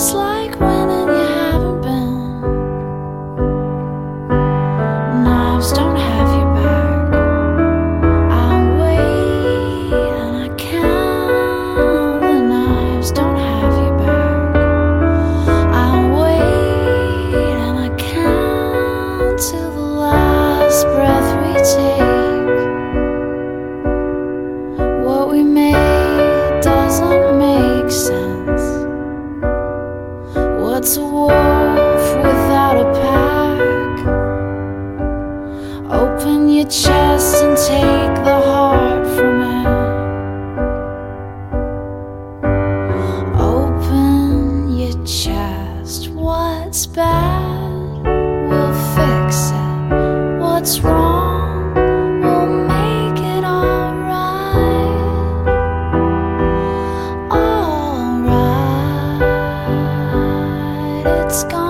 looks like just what's bad. We'll fix it. What's wrong? We'll make it alright. Alright, it's gone.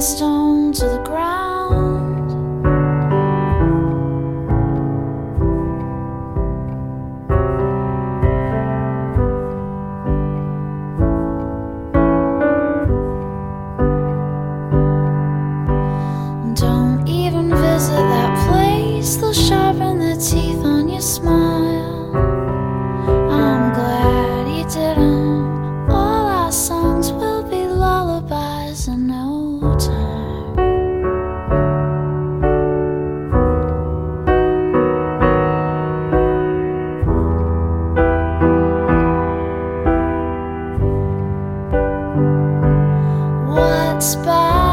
stone to the ground. Don't even visit that place, they'll sharpen their teeth on your smile. I'm glad you didn't. spy.